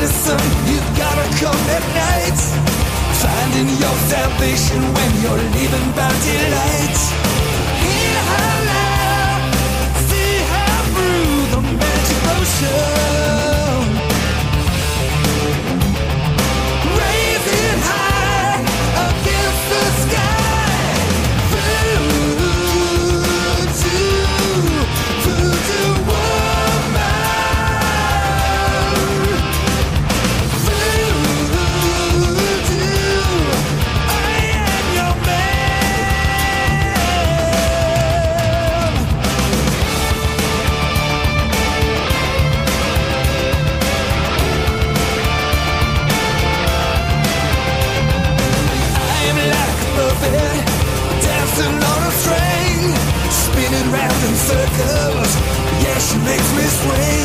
medicine. You gotta come at night. Finding your salvation when you're leaving by daylight. circles. Yeah, she makes me sway.